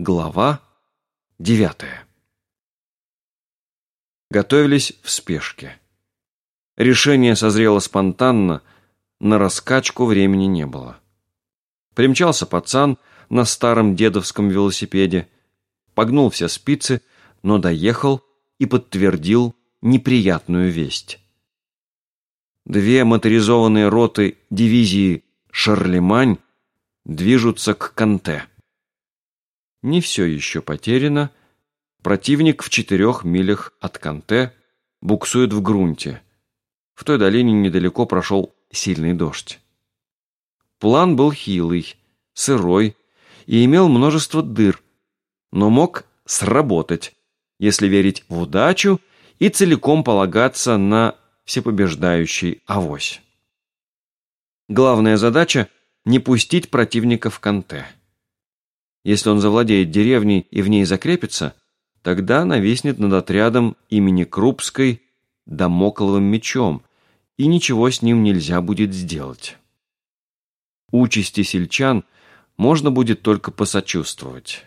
Глава девятая. Готовились в спешке. Решение созрело спонтанно, на раскачку времени не было. Примчался пацан на старом дедовском велосипеде, погнул все спицы, но доехал и подтвердил неприятную весть. Две моторизованные роты дивизии «Шарлемань» движутся к Канте. Не все еще потеряно. Противник в четырех милях от Канте буксует в грунте. В той долине недалеко прошел сильный дождь. План был хилый, сырой и имел множество дыр, но мог сработать, если верить в удачу и целиком полагаться на всепобеждающий авось. Главная задача – не пустить противника в Канте. Если он завладеет деревней и в ней закрепится, тогда нависнет над отрядом имени Крупской домокловым мечом, и ничего с ним нельзя будет сделать. Участи сельчан можно будет только посочувствовать.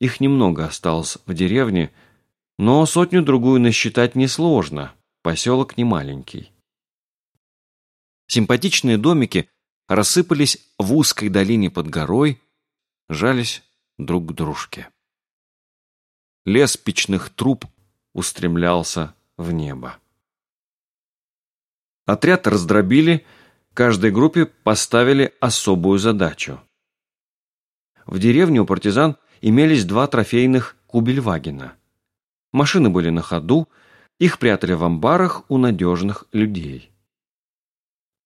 Их немного осталось в деревне, но сотню-другую насчитать несложно, поселок не маленький. Симпатичные домики рассыпались в узкой долине под горой, жались друг к дружке. Лес печных труб устремлялся в небо. Отряд раздробили, каждой группе поставили особую задачу. В деревне у партизан имелись два трофейных кубельвагена. Машины были на ходу, их прятали в амбарах у надежных людей.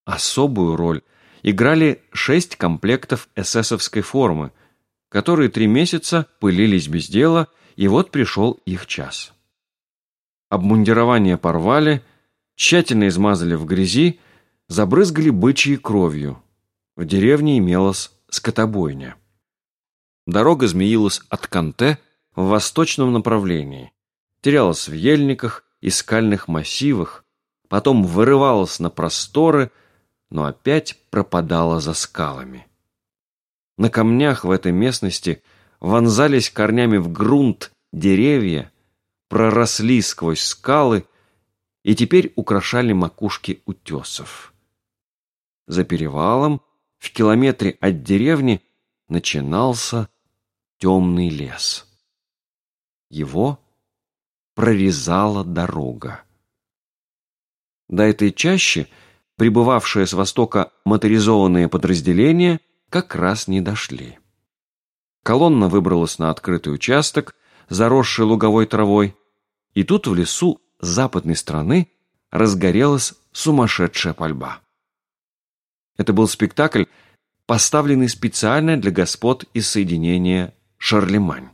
Особую роль играли шесть комплектов эсэсовской формы – которые три месяца пылились без дела, и вот пришел их час. Обмундирование порвали, тщательно измазали в грязи, забрызгали бычьей кровью. В деревне имелась скотобойня. Дорога змеилась от Канте в восточном направлении, терялась в ельниках и скальных массивах, потом вырывалась на просторы, но опять пропадала за скалами. На камнях в этой местности вонзались корнями в грунт деревья, проросли сквозь скалы и теперь украшали макушки утесов. За перевалом, в километре от деревни, начинался темный лес. Его прорезала дорога. До этой чащи прибывавшие с востока моторизованные подразделения как раз не дошли. Колонна выбралась на открытый участок, заросший луговой травой, и тут в лесу западной страны разгорелась сумасшедшая пальба. Это был спектакль, поставленный специально для господ из соединения «Шарлемань».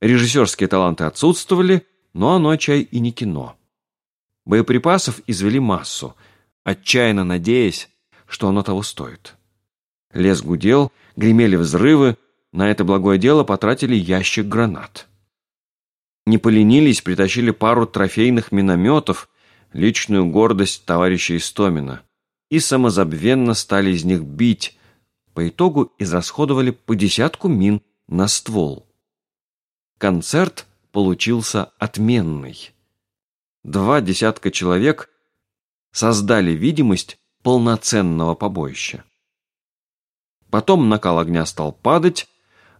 Режиссерские таланты отсутствовали, но оно чай и не кино. Боеприпасов извели массу, отчаянно надеясь, что оно того стоит. Лес гудел, гремели взрывы, на это благое дело потратили ящик гранат. Не поленились, притащили пару трофейных минометов, личную гордость товарища Истомина, и самозабвенно стали из них бить. По итогу израсходовали по десятку мин на ствол. Концерт получился отменный. Два десятка человек создали видимость полноценного побоища. Потом накал огня стал падать,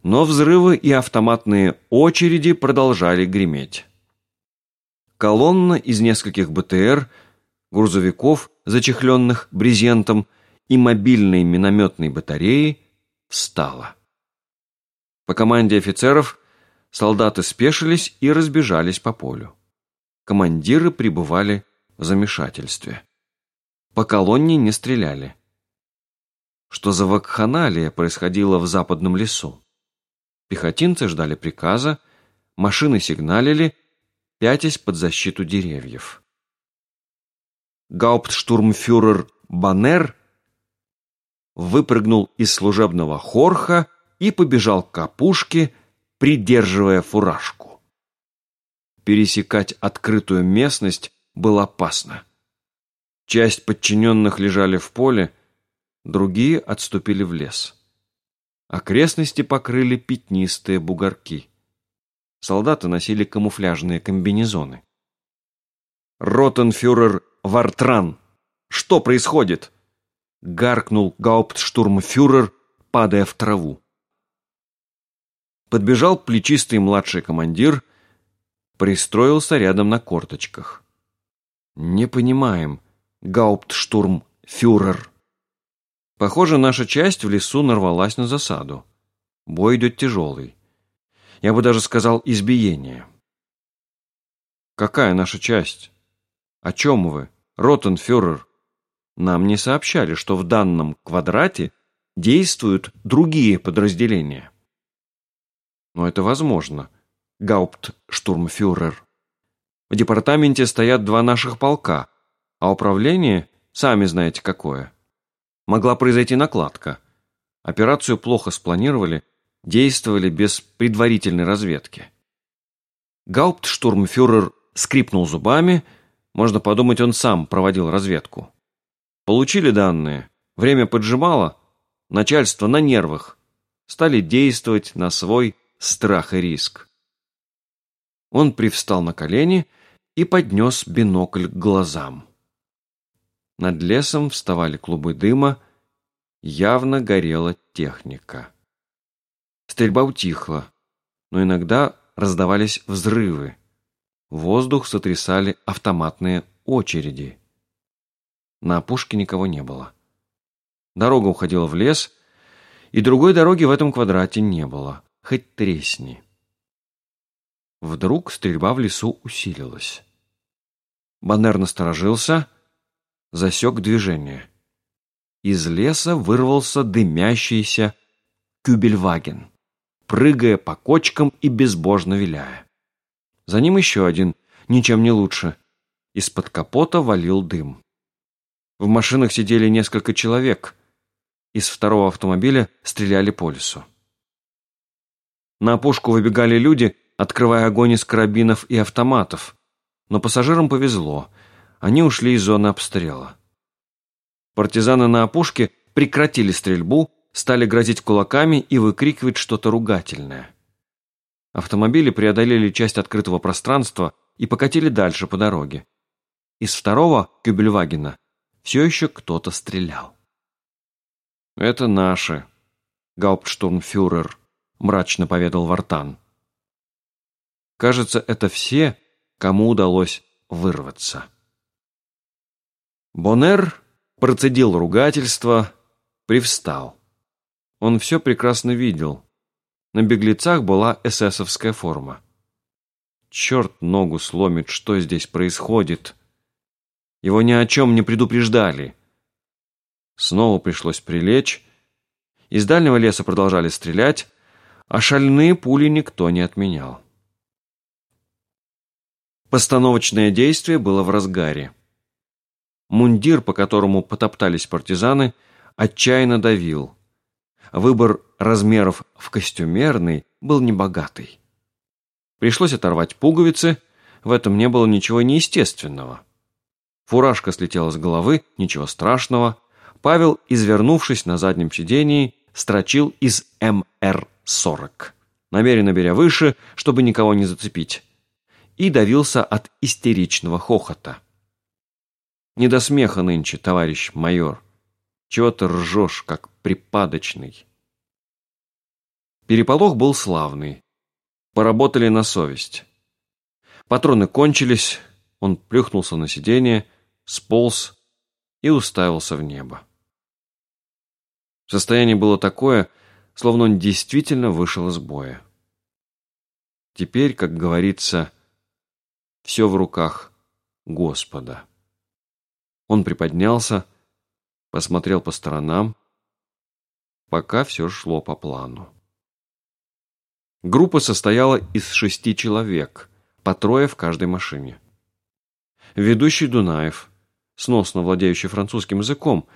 но взрывы и автоматные очереди продолжали греметь. Колонна из нескольких БТР, грузовиков, зачехленных брезентом, и мобильной минометной батареи встала. По команде офицеров солдаты спешились и разбежались по полю. Командиры пребывали в замешательстве. По колонне не стреляли что за вакханалия происходило в западном лесу. Пехотинцы ждали приказа, машины сигналили, пятясь под защиту деревьев. Гауптштурмфюрер Баннер выпрыгнул из служебного хорха и побежал к опушке, придерживая фуражку. Пересекать открытую местность было опасно. Часть подчиненных лежали в поле, другие отступили в лес. Окрестности покрыли пятнистые бугорки. Солдаты носили камуфляжные комбинезоны. «Ротенфюрер Вартран! Что происходит?» Гаркнул гауптштурмфюрер, падая в траву. Подбежал плечистый младший командир, пристроился рядом на корточках. «Не понимаем, гауптштурмфюрер». Похоже, наша часть в лесу нарвалась на засаду. Бой идет тяжелый. Я бы даже сказал избиение. Какая наша часть? О чем вы, ротенфюрер? Нам не сообщали, что в данном квадрате действуют другие подразделения. Но это возможно, гауптштурмфюрер. В департаменте стоят два наших полка, а управление, сами знаете какое. Могла произойти накладка. Операцию плохо спланировали, действовали без предварительной разведки. Гауптштурмфюрер скрипнул зубами, можно подумать, он сам проводил разведку. Получили данные, время поджимало, начальство на нервах, стали действовать на свой страх и риск. Он привстал на колени и поднес бинокль к глазам. Над лесом вставали клубы дыма, явно горела техника. Стрельба утихла, но иногда раздавались взрывы. Воздух сотрясали автоматные очереди. На опушке никого не было. Дорога уходила в лес, и другой дороги в этом квадрате не было, хоть тресни. Вдруг стрельба в лесу усилилась. Баннер насторожился, засек движение. Из леса вырвался дымящийся кюбельваген, прыгая по кочкам и безбожно виляя. За ним еще один, ничем не лучше. Из-под капота валил дым. В машинах сидели несколько человек. Из второго автомобиля стреляли по лесу. На опушку выбегали люди, открывая огонь из карабинов и автоматов. Но пассажирам повезло – они ушли из зоны обстрела. Партизаны на опушке прекратили стрельбу, стали грозить кулаками и выкрикивать что-то ругательное. Автомобили преодолели часть открытого пространства и покатили дальше по дороге. Из второго Кюбельвагена все еще кто-то стрелял. «Это наши», — гауптштурмфюрер мрачно поведал Вартан. «Кажется, это все, кому удалось вырваться». Бонер процедил ругательство, привстал. Он все прекрасно видел. На беглецах была эсэсовская форма. Черт ногу сломит, что здесь происходит. Его ни о чем не предупреждали. Снова пришлось прилечь. Из дальнего леса продолжали стрелять, а шальные пули никто не отменял. Постановочное действие было в разгаре. Мундир, по которому потоптались партизаны, отчаянно давил. Выбор размеров в костюмерный был небогатый. Пришлось оторвать пуговицы, в этом не было ничего неестественного. Фуражка слетела с головы, ничего страшного. Павел, извернувшись на заднем сидении, строчил из МР-40, намеренно беря выше, чтобы никого не зацепить, и давился от истеричного хохота. Не до смеха нынче, товарищ майор. Чего ты ржешь, как припадочный? Переполох был славный. Поработали на совесть. Патроны кончились, он плюхнулся на сиденье, сполз и уставился в небо. Состояние было такое, словно он действительно вышел из боя. Теперь, как говорится, все в руках Господа. Он приподнялся, посмотрел по сторонам, пока все шло по плану. Группа состояла из шести человек, по трое в каждой машине. Ведущий Дунаев, сносно владеющий французским языком,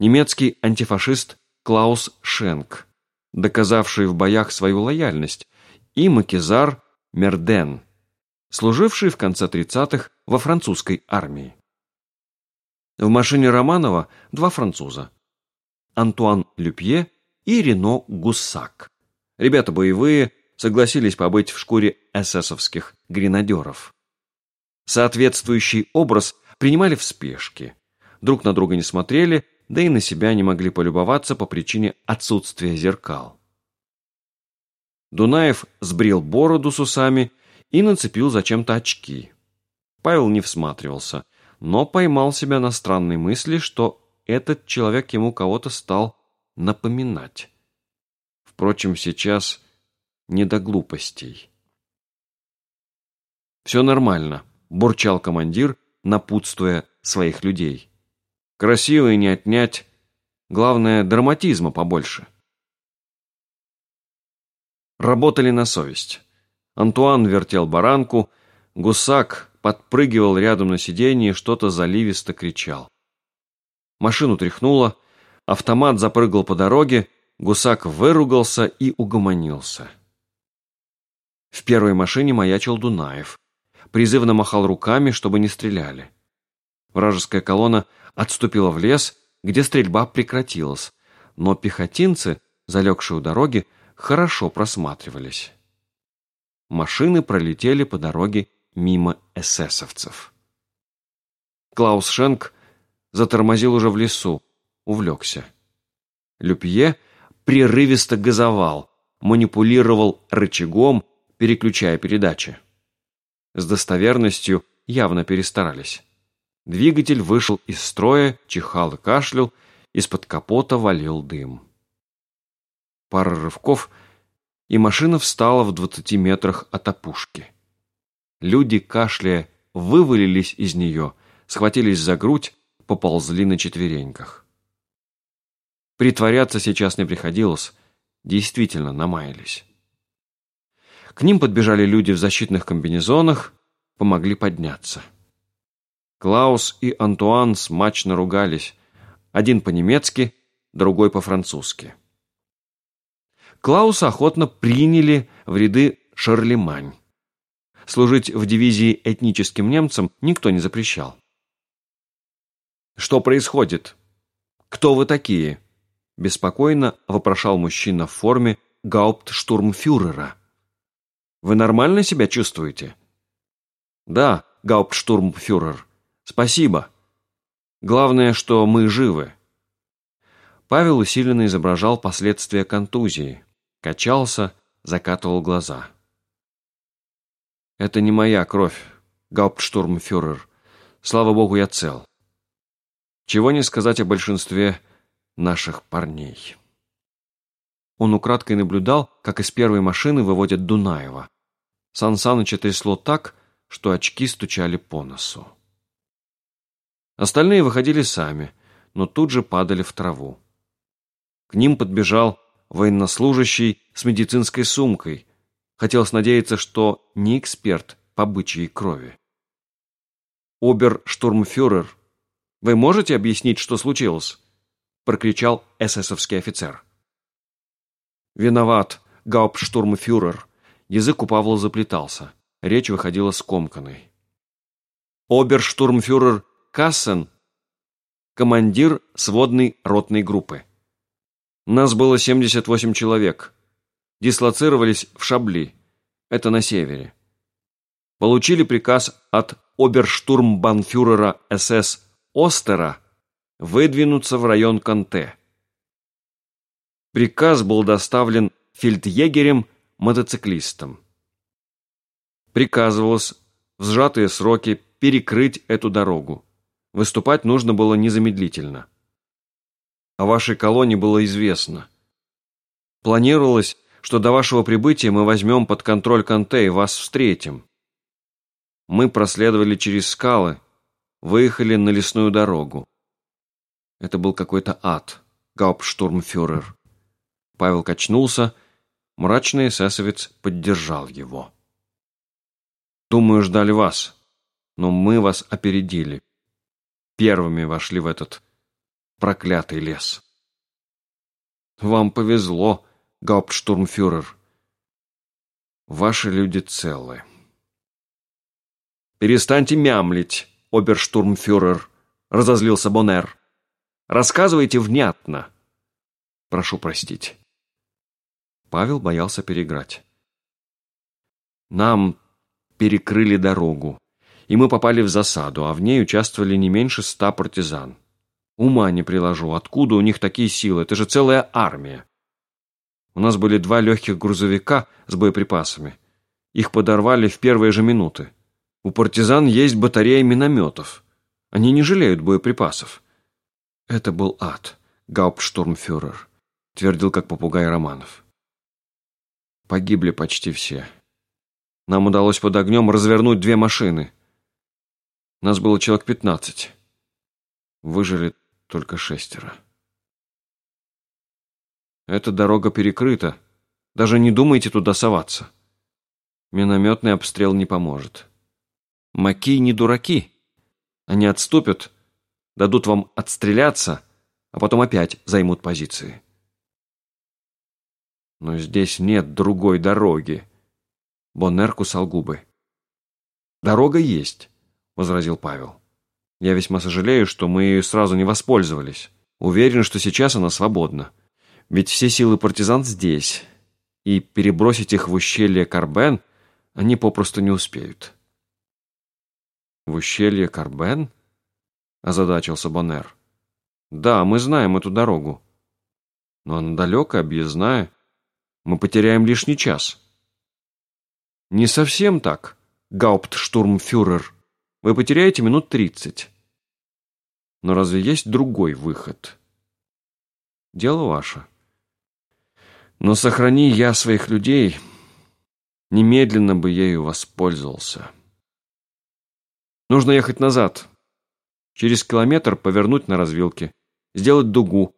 немецкий антифашист Клаус Шенк, доказавший в боях свою лояльность, и Макизар Мерден, служивший в конце 30-х во французской армии. В машине Романова два француза. Антуан Люпье и Рено Гусак. Ребята боевые, согласились побыть в шкуре эсэсовских гренадеров. Соответствующий образ принимали в спешке. Друг на друга не смотрели, да и на себя не могли полюбоваться по причине отсутствия зеркал. Дунаев сбрил бороду с усами и нацепил зачем-то очки. Павел не всматривался, но поймал себя на странной мысли, что этот человек ему кого-то стал напоминать. Впрочем, сейчас не до глупостей. «Все нормально», – бурчал командир, напутствуя своих людей. «Красиво и не отнять. Главное, драматизма побольше». Работали на совесть. Антуан вертел баранку, гусак подпрыгивал рядом на сиденье и что-то заливисто кричал. Машину тряхнуло, автомат запрыгал по дороге, гусак выругался и угомонился. В первой машине маячил Дунаев. Призывно махал руками, чтобы не стреляли. Вражеская колонна отступила в лес, где стрельба прекратилась, но пехотинцы, залегшие у дороги, хорошо просматривались. Машины пролетели по дороге мимо эсэсовцев. Клаус Шенк затормозил уже в лесу, увлекся. Люпье прерывисто газовал, манипулировал рычагом, переключая передачи. С достоверностью явно перестарались. Двигатель вышел из строя, чихал и кашлял, из-под капота валил дым. Пара рывков, и машина встала в двадцати метрах от опушки. Люди, кашляя, вывалились из нее, схватились за грудь, поползли на четвереньках. Притворяться сейчас не приходилось, действительно намаялись. К ним подбежали люди в защитных комбинезонах, помогли подняться. Клаус и Антуан смачно ругались, один по-немецки, другой по-французски. Клауса охотно приняли в ряды Шарлемань. Служить в дивизии этническим немцам никто не запрещал. «Что происходит? Кто вы такие?» Беспокойно вопрошал мужчина в форме гауптштурмфюрера. Вы нормально себя чувствуете? Да, гауптштурмфюрер. Спасибо. Главное, что мы живы. Павел усиленно изображал последствия контузии. Качался, закатывал глаза. Это не моя кровь, гауптштурмфюрер. Слава богу, я цел. Чего не сказать о большинстве наших парней. Он украдкой наблюдал, как из первой машины выводят Дунаева. Сан Саныча трясло так, что очки стучали по носу. Остальные выходили сами, но тут же падали в траву. К ним подбежал военнослужащий с медицинской сумкой. Хотелось надеяться, что не эксперт по бычьей крови. «Оберштурмфюрер, вы можете объяснить, что случилось?» прокричал эсэсовский офицер. «Виноват, гауптштурмфюрер». Язык у Павла заплетался. Речь выходила скомканной. «Оберштурмфюрер Кассен, командир сводной ротной группы. Нас было 78 человек. Дислоцировались в Шабли. Это на севере. Получили приказ от оберштурмбанфюрера СС Остера выдвинуться в район Канте. Приказ был доставлен фельдъегерем-мотоциклистом. Приказывалось в сжатые сроки перекрыть эту дорогу. Выступать нужно было незамедлительно. О вашей колонии было известно. Планировалось, что до вашего прибытия мы возьмем под контроль Канте и вас встретим. Мы проследовали через скалы, выехали на лесную дорогу. Это был какой-то ад, гауптштурмфюрер. Павел качнулся, мрачный эсэсовец поддержал его. «Думаю, ждали вас, но мы вас опередили. Первыми вошли в этот проклятый лес». «Вам повезло, гауптштурмфюрер. Ваши люди целы». «Перестаньте мямлить, оберштурмфюрер», — разозлился Боннер. «Рассказывайте внятно». Прошу простить». Павел боялся переиграть. «Нам перекрыли дорогу, и мы попали в засаду, а в ней участвовали не меньше ста партизан. Ума не приложу, откуда у них такие силы, это же целая армия. У нас были два легких грузовика с боеприпасами. Их подорвали в первые же минуты. У партизан есть батарея минометов. Они не жалеют боеприпасов. Это был ад, гауптштурмфюрер, твердил как попугай Романов. Погибли почти все. Нам удалось под огнем развернуть две машины. Нас было человек пятнадцать. Выжили только шестеро. Эта дорога перекрыта. Даже не думайте туда соваться. Минометный обстрел не поможет. Маки не дураки. Они отступят, дадут вам отстреляться, а потом опять займут позиции. Но здесь нет другой дороги. Боннер кусал губы. «Дорога есть», — возразил Павел. «Я весьма сожалею, что мы сразу не воспользовались. Уверен, что сейчас она свободна. Ведь все силы партизан здесь, и перебросить их в ущелье Карбен они попросту не успеют. «В ущелье Карбен?» – озадачился Боннер. «Да, мы знаем эту дорогу. Но она далекая, объездная. Мы потеряем лишний час». «Не совсем так, гауптштурмфюрер. Вы потеряете минут тридцать. Но разве есть другой выход?» «Дело ваше». Но сохрани я своих людей, немедленно бы ею воспользовался. Нужно ехать назад. Через километр повернуть на развилке, сделать дугу,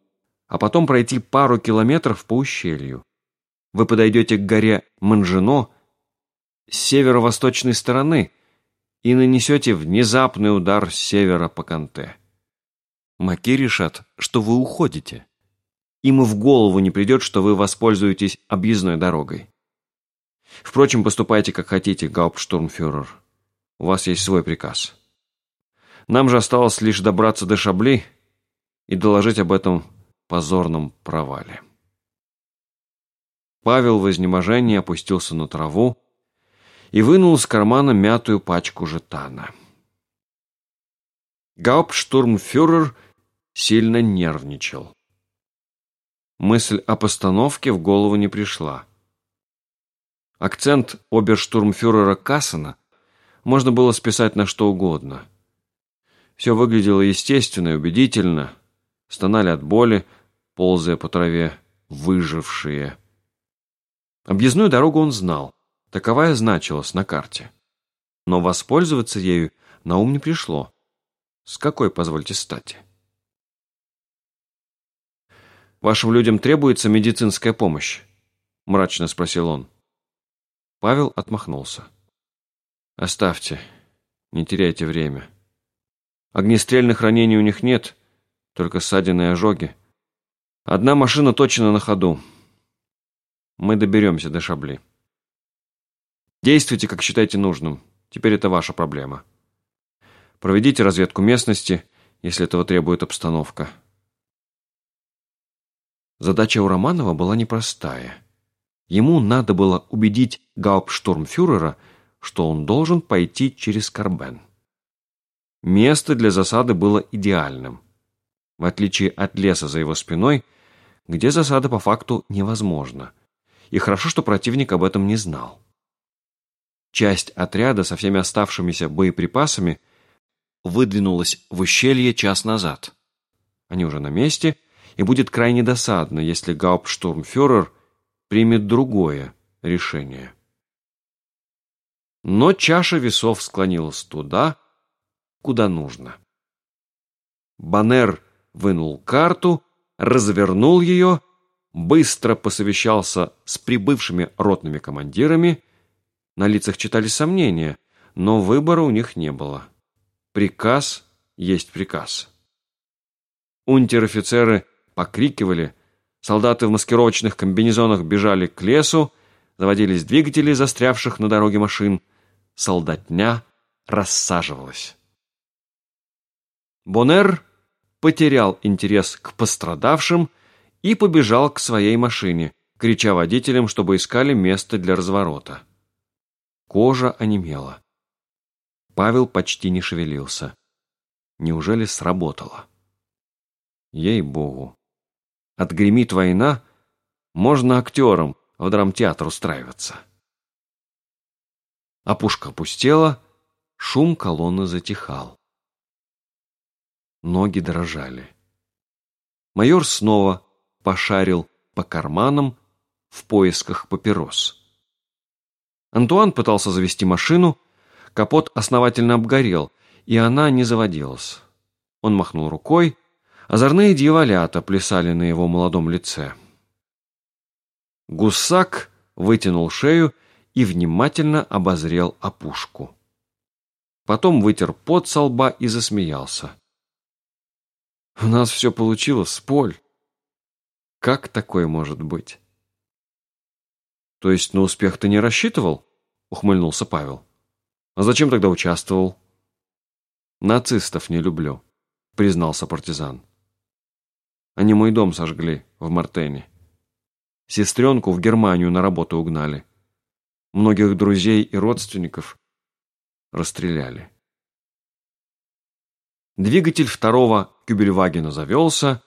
а потом пройти пару километров по ущелью. Вы подойдете к горе Манжино с северо-восточной стороны и нанесете внезапный удар с севера по Канте. Маки решат, что вы уходите. Им и в голову не придет, что вы воспользуетесь объездной дорогой. Впрочем, поступайте как хотите, гауптштурмфюрер. У вас есть свой приказ. Нам же осталось лишь добраться до Шабли и доложить об этом позорном провале. Павел в изнеможении опустился на траву и вынул из кармана мятую пачку жетана. Гауптштурмфюрер сильно нервничал. Мысль о постановке в голову не пришла. Акцент оберштурмфюрера Кассена можно было списать на что угодно. Все выглядело естественно и убедительно. Стонали от боли, ползая по траве, выжившие. Объездную дорогу он знал. Таковая значилась на карте. Но воспользоваться ею на ум не пришло. С какой, позвольте, стати? «Вашим людям требуется медицинская помощь?» – мрачно спросил он. Павел отмахнулся. «Оставьте, не теряйте время. Огнестрельных ранений у них нет, только ссадины и ожоги. Одна машина точно на ходу. Мы доберемся до Шабли. Действуйте, как считаете нужным. Теперь это ваша проблема. Проведите разведку местности, если этого требует обстановка». Задача у Романова была непростая. Ему надо было убедить гауптштурмфюрера, что он должен пойти через Карбен. Место для засады было идеальным. В отличие от леса за его спиной, где засада по факту невозможна. И хорошо, что противник об этом не знал. Часть отряда со всеми оставшимися боеприпасами выдвинулась в ущелье час назад. Они уже на месте – и будет крайне досадно, если гауптштурмфюрер примет другое решение. Но чаша весов склонилась туда, куда нужно. Баннер вынул карту, развернул ее, быстро посовещался с прибывшими ротными командирами. На лицах читали сомнения, но выбора у них не было. Приказ есть приказ. Унтер-офицеры покрикивали, солдаты в маскировочных комбинезонах бежали к лесу, заводились двигатели застрявших на дороге машин, солдатня рассаживалась. Боннер потерял интерес к пострадавшим и побежал к своей машине, крича водителям, чтобы искали место для разворота. Кожа онемела. Павел почти не шевелился. Неужели сработало? Ей-богу. Отгремит война, можно актером в драмтеатр устраиваться. Опушка пустела, шум колонны затихал. Ноги дрожали. Майор снова пошарил по карманам в поисках папирос. Антуан пытался завести машину, капот основательно обгорел, и она не заводилась. Он махнул рукой, озорные дьяволята плясали на его молодом лице. Гусак вытянул шею и внимательно обозрел опушку. Потом вытер пот со лба и засмеялся. «У нас все получилось, Поль. Как такое может быть?» «То есть на успех ты не рассчитывал?» — ухмыльнулся Павел. «А зачем тогда участвовал?» «Нацистов не люблю», — признался партизан. «Они мой дом сожгли в Мартене. Сестренку в Германию на работу угнали. Многих друзей и родственников расстреляли». Двигатель второго Кюбельвагена завелся.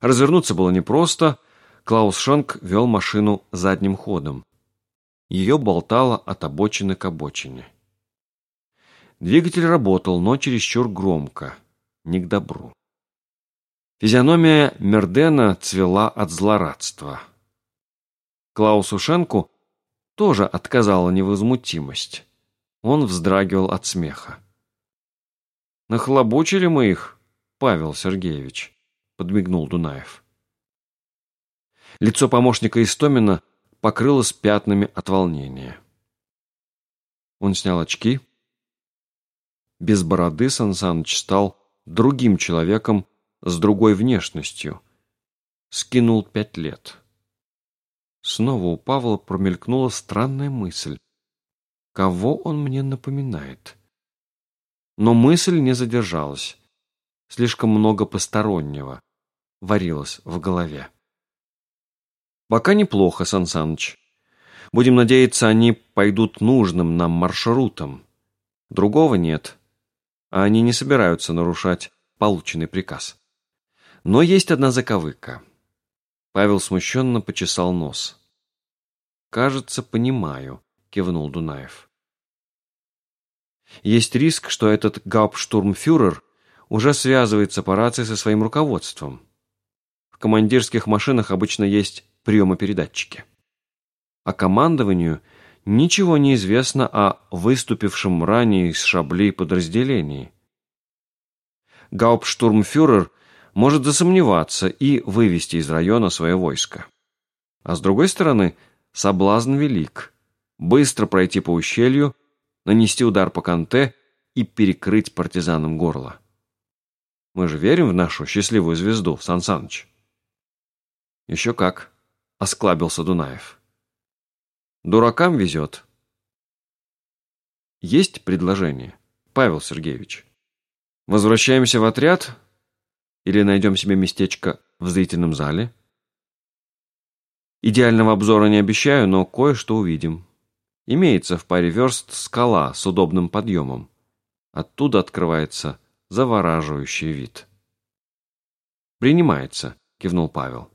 Развернуться было непросто — Клаус Шонк вел машину задним ходом. Ее болтало от обочины к обочине. Двигатель работал, но чересчур громко, не к добру. Физиономия Мердена цвела от злорадства. Клаусу Шенку тоже отказала невозмутимость. Он вздрагивал от смеха. «Нахлобучили мы их, Павел Сергеевич», — подмигнул Дунаев. Лицо помощника Истомина покрылось пятнами от волнения. Он снял очки. Без бороды Сан Саныч стал другим человеком с другой внешностью. Скинул пять лет. Снова у Павла промелькнула странная мысль. Кого он мне напоминает? Но мысль не задержалась. Слишком много постороннего варилось в голове. Пока неплохо, Сан Саныч. Будем надеяться, они пойдут нужным нам маршрутом. Другого нет. А они не собираются нарушать полученный приказ. Но есть одна заковыка. Павел смущенно почесал нос. «Кажется, понимаю», — кивнул Дунаев. Есть риск, что этот гауптштурмфюрер уже связывается по рации со своим руководством. В командирских машинах обычно есть приемопередатчике. А командованию ничего не известно о выступившем ранее из Шабли подразделении. Гауптштурмфюрер может засомневаться и вывести из района свое войско. А с другой стороны, соблазн велик. Быстро пройти по ущелью, нанести удар по Канте и перекрыть партизанам горло. Мы же верим в нашу счастливую звезду, Сан Саныч. Еще как осклабился Дунаев. Дуракам везет. Есть предложение, Павел Сергеевич. Возвращаемся в отряд или найдем себе местечко в зрительном зале? Идеального обзора не обещаю, но кое-что увидим. Имеется в паре верст скала с удобным подъемом. Оттуда открывается завораживающий вид. «Принимается», — кивнул Павел.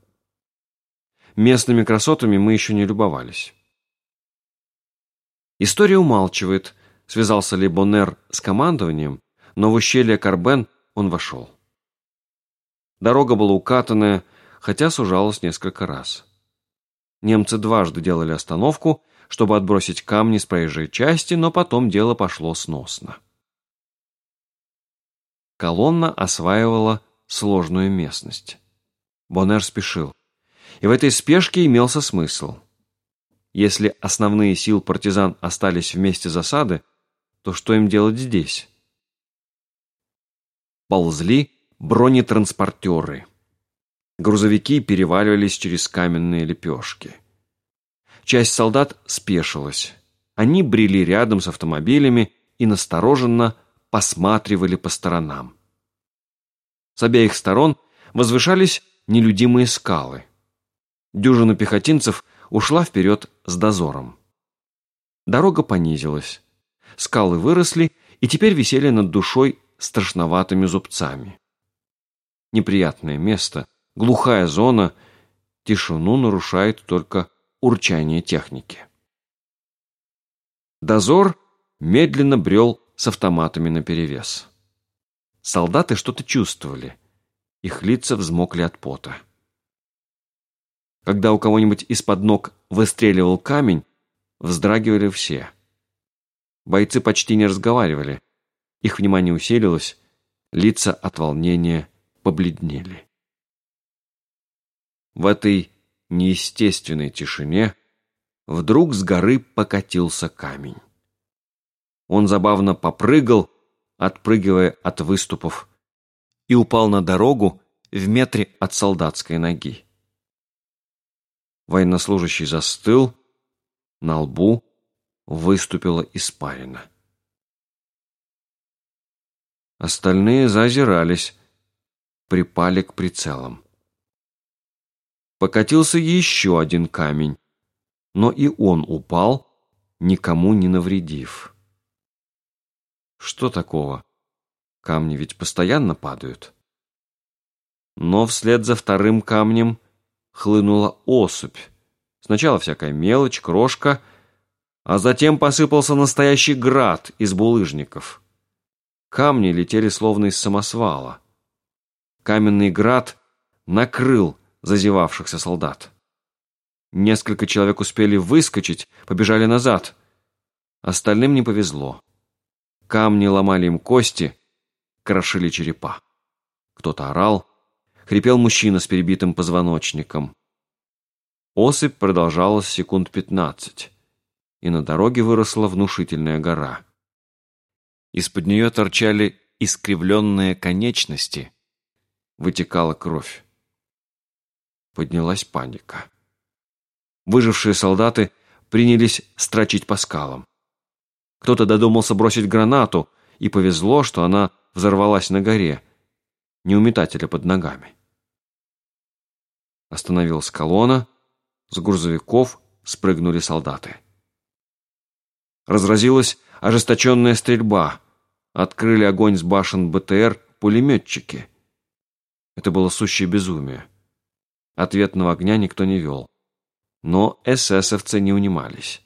Местными красотами мы еще не любовались. История умалчивает, связался ли Боннер с командованием, но в ущелье Карбен он вошел. Дорога была укатанная, хотя сужалась несколько раз. Немцы дважды делали остановку, чтобы отбросить камни с проезжей части, но потом дело пошло сносно. Колонна осваивала сложную местность. Боннер спешил и в этой спешке имелся смысл. Если основные силы партизан остались в месте засады, то что им делать здесь? Ползли бронетранспортеры. Грузовики переваливались через каменные лепешки. Часть солдат спешилась. Они брели рядом с автомобилями и настороженно посматривали по сторонам. С обеих сторон возвышались нелюдимые скалы. Дюжина пехотинцев ушла вперед с дозором. Дорога понизилась. Скалы выросли и теперь висели над душой страшноватыми зубцами. Неприятное место, глухая зона, тишину нарушает только урчание техники. Дозор медленно брел с автоматами наперевес. Солдаты что-то чувствовали. Их лица взмокли от пота. Когда у кого-нибудь из-под ног выстреливал камень, вздрагивали все. Бойцы почти не разговаривали. Их внимание усилилось, лица от волнения побледнели. В этой неестественной тишине вдруг с горы покатился камень. Он забавно попрыгал, отпрыгивая от выступов, и упал на дорогу в метре от солдатской ноги. Военнослужащий застыл, на лбу выступила испарина. Остальные зазирались, припали к прицелам. Покатился еще один камень, но и он упал, никому не навредив. Что такого? Камни ведь постоянно падают. Но вслед за вторым камнем хлынула осыпь. Сначала всякая мелочь, крошка, а затем посыпался настоящий град из булыжников. Камни летели словно из самосвала. Каменный град накрыл зазевавшихся солдат. Несколько человек успели выскочить, побежали назад. Остальным не повезло. Камни ломали им кости, крошили черепа. Кто-то орал, хрипел мужчина с перебитым позвоночником. Осыпь продолжалась секунд пятнадцать, и на дороге выросла внушительная гора. Из-под нее торчали искривленные конечности, вытекала кровь. Поднялась паника. Выжившие солдаты принялись строчить по скалам. Кто-то додумался бросить гранату, и повезло, что она взорвалась на горе, не у метателя под ногами. Остановилась колонна, с грузовиков спрыгнули солдаты. Разразилась ожесточенная стрельба. Открыли огонь с башен БТР пулеметчики. Это было сущее безумие. Ответного огня никто не вел. Но эсэсовцы не унимались.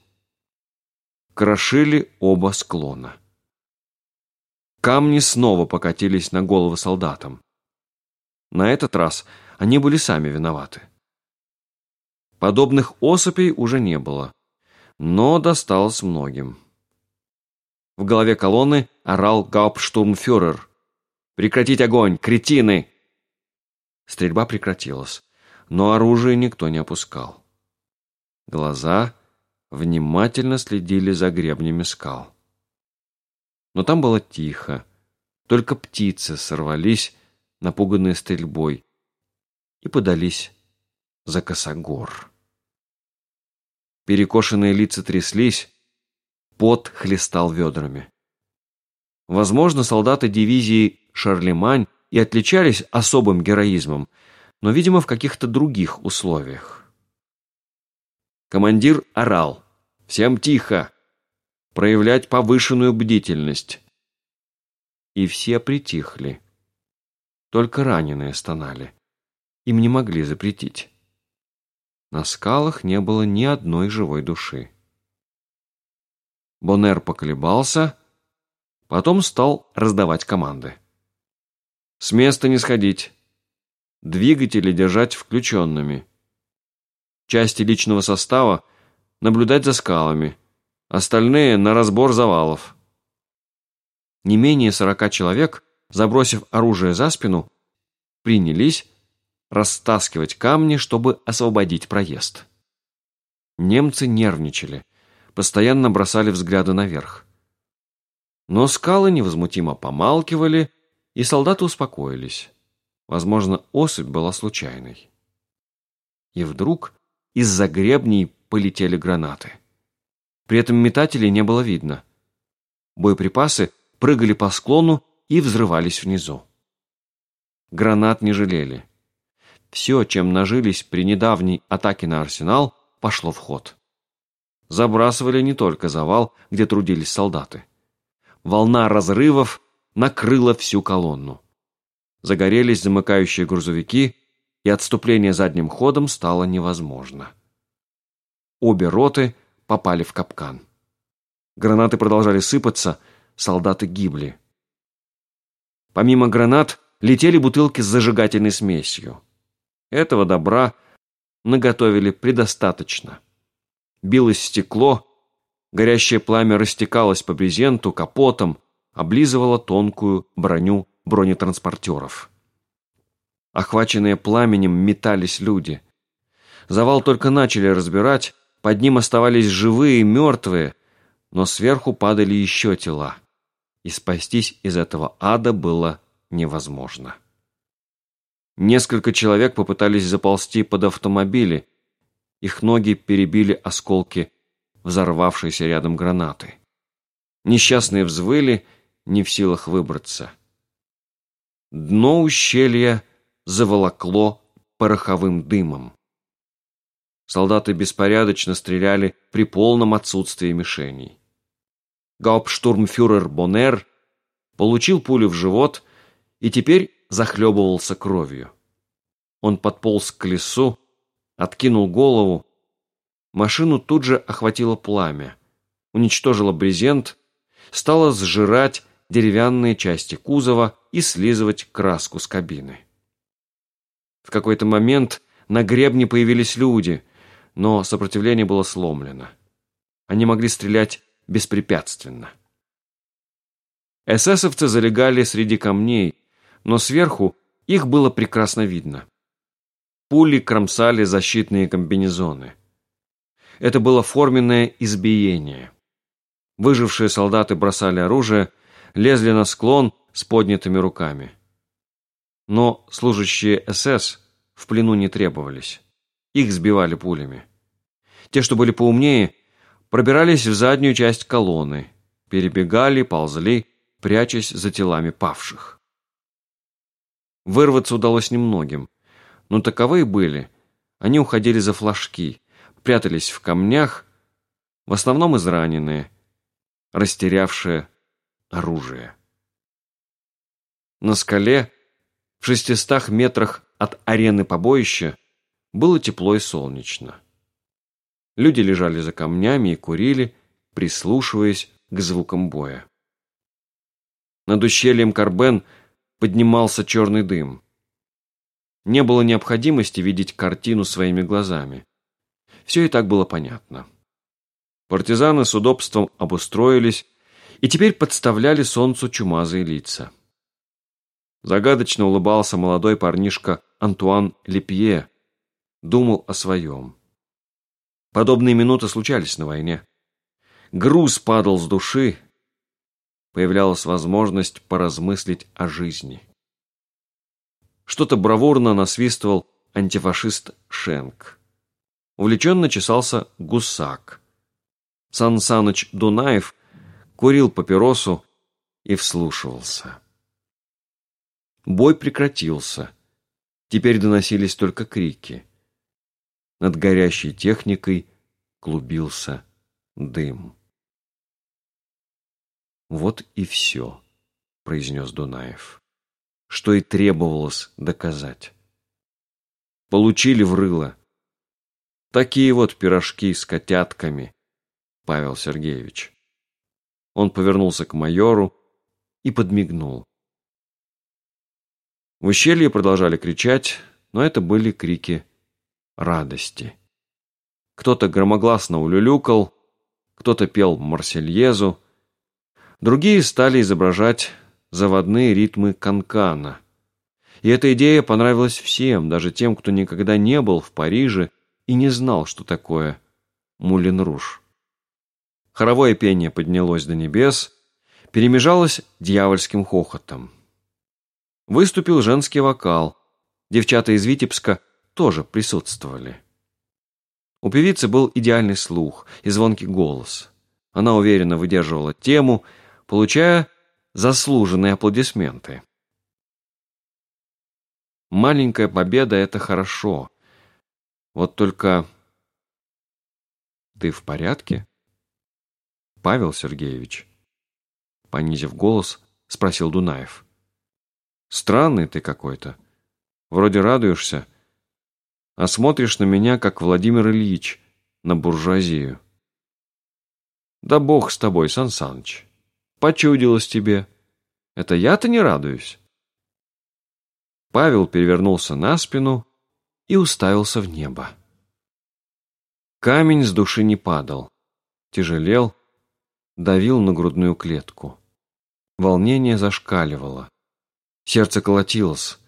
Крошили оба склона. Камни снова покатились на головы солдатам. На этот раз они были сами виноваты. Подобных осыпей уже не было, но досталось многим. В голове колонны орал гауптштурмфюрер. «Прекратить огонь! Кретины!» Стрельба прекратилась, но оружие никто не опускал. Глаза внимательно следили за гребнями скал. Но там было тихо, только птицы сорвались, напуганные стрельбой, и подались за косогор. Перекошенные лица тряслись, пот хлестал ведрами. Возможно, солдаты дивизии «Шарлемань» и отличались особым героизмом, но, видимо, в каких-то других условиях. Командир орал. «Всем тихо! Проявлять повышенную бдительность!» И все притихли. Только раненые стонали. Им не могли запретить. На скалах не было ни одной живой души. Боннер поколебался, потом стал раздавать команды. С места не сходить. Двигатели держать включенными. Части личного состава наблюдать за скалами. Остальные на разбор завалов. Не менее сорока человек, забросив оружие за спину, принялись растаскивать камни, чтобы освободить проезд. Немцы нервничали, постоянно бросали взгляды наверх. Но скалы невозмутимо помалкивали, и солдаты успокоились. Возможно, особь была случайной. И вдруг из-за гребней полетели гранаты. При этом метателей не было видно. Боеприпасы прыгали по склону и взрывались внизу. Гранат не жалели. Все, чем нажились при недавней атаке на арсенал, пошло в ход. Забрасывали не только завал, где трудились солдаты. Волна разрывов накрыла всю колонну. Загорелись замыкающие грузовики, и отступление задним ходом стало невозможно. Обе роты попали в капкан. Гранаты продолжали сыпаться, солдаты гибли. Помимо гранат летели бутылки с зажигательной смесью. Этого добра наготовили предостаточно. Билось стекло, горящее пламя растекалось по брезенту, капотам, облизывало тонкую броню бронетранспортеров. Охваченные пламенем метались люди. Завал только начали разбирать, под ним оставались живые и мертвые, но сверху падали еще тела. И спастись из этого ада было невозможно. Несколько человек попытались заползти под автомобили. Их ноги перебили осколки взорвавшейся рядом гранаты. Несчастные взвыли, не в силах выбраться. Дно ущелья заволокло пороховым дымом. Солдаты беспорядочно стреляли при полном отсутствии мишеней. Гауптштурмфюрер Боннер получил пулю в живот и теперь захлебывался кровью. Он подполз к колесу, откинул голову. Машину тут же охватило пламя, уничтожило брезент, стало сжирать деревянные части кузова и слизывать краску с кабины. В какой-то момент на гребне появились люди, но сопротивление было сломлено. Они могли стрелять беспрепятственно. Эсэсовцы залегали среди камней, но сверху их было прекрасно видно. Пули кромсали защитные комбинезоны. Это было форменное избиение. Выжившие солдаты бросали оружие, лезли на склон с поднятыми руками. Но служащие СС в плену не требовались. Их сбивали пулями. Те, что были поумнее, пробирались в заднюю часть колонны, перебегали, ползли, прячась за телами павших. Вырваться удалось немногим, но таковые были. Они уходили за флажки, прятались в камнях, в основном израненные, растерявшие оружие. На скале, в шестистах метрах от арены побоища, было тепло и солнечно. Люди лежали за камнями и курили, прислушиваясь к звукам боя. Над ущельем Карбен поднимался черный дым. Не было необходимости видеть картину своими глазами. Все и так было понятно. Партизаны с удобством обустроились и теперь подставляли солнцу чумазые лица. Загадочно улыбался молодой парнишка Антуан Лепье, думал о своем. Подобные минуты случались на войне. Груз падал с души, появлялась возможность поразмыслить о жизни. Что-то бравурно насвистывал антифашист Шенк. Увлеченно чесался гусак. Сан Саныч Дунаев курил папиросу и вслушивался. Бой прекратился. Теперь доносились только крики. Над горящей техникой клубился дым. «Вот и все», — произнес Дунаев, — «что и требовалось доказать». Получили в рыло. Такие вот пирожки с котятками, Павел Сергеевич. Он повернулся к майору и подмигнул. В ущелье продолжали кричать, но это были крики радости. Кто-то громогласно улюлюкал, кто-то пел Марсельезу, другие стали изображать заводные ритмы канкана. И эта идея понравилась всем, даже тем, кто никогда не был в Париже и не знал, что такое Мулин-Руж. Хоровое пение поднялось до небес, перемежалось дьявольским хохотом. Выступил женский вокал. Девчата из Витебска – тоже присутствовали. У певицы был идеальный слух и звонкий голос. Она уверенно выдерживала тему, получая заслуженные аплодисменты. Маленькая победа — это хорошо. Вот только... Ты в порядке? Павел Сергеевич, понизив голос, спросил Дунаев. Странный ты какой-то. Вроде радуешься, а смотришь на меня, как Владимир Ильич, на буржуазию. Да бог с тобой, Сан Саныч. Почудилось тебе. Это я-то не радуюсь. Павел перевернулся на спину и уставился в небо. Камень с души не падал, тяжелел, давил на грудную клетку. Волнение зашкаливало. Сердце колотилось.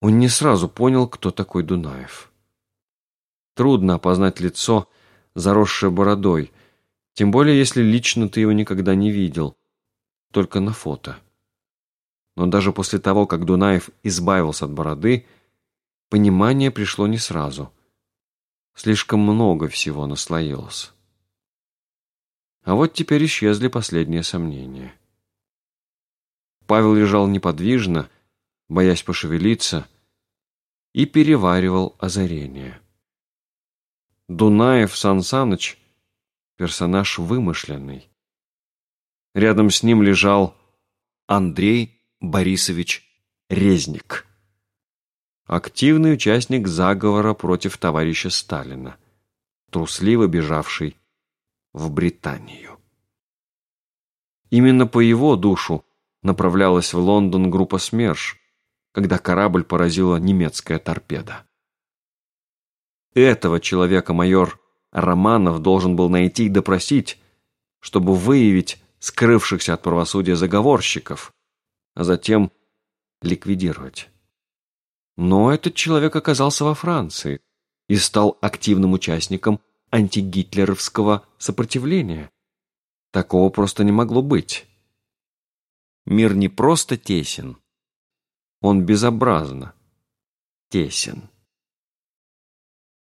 Он не сразу понял, кто такой Дунаев. Трудно опознать лицо, заросшее бородой, тем более если лично ты его никогда не видел, только на фото. Но даже после того, как Дунаев избавился от бороды, понимание пришло не сразу. Слишком много всего наслоилось. А вот теперь исчезли последние сомнения. Павел лежал неподвижно, боясь пошевелиться, и переваривал озарение. Дунаев Сан Саныч — персонаж вымышленный. Рядом с ним лежал Андрей Борисович Резник. Активный участник заговора против товарища Сталина, трусливо бежавший в Британию. Именно по его душу направлялась в Лондон группа СМЕРШ, когда корабль поразила немецкая торпеда. Этого человека майор Романов должен был найти и допросить, чтобы выявить скрывшихся от правосудия заговорщиков, а затем ликвидировать. Но этот человек оказался во Франции и стал активным участником антигитлеровского сопротивления. Такого просто не могло быть. Мир не просто тесен, он безобразно тесен.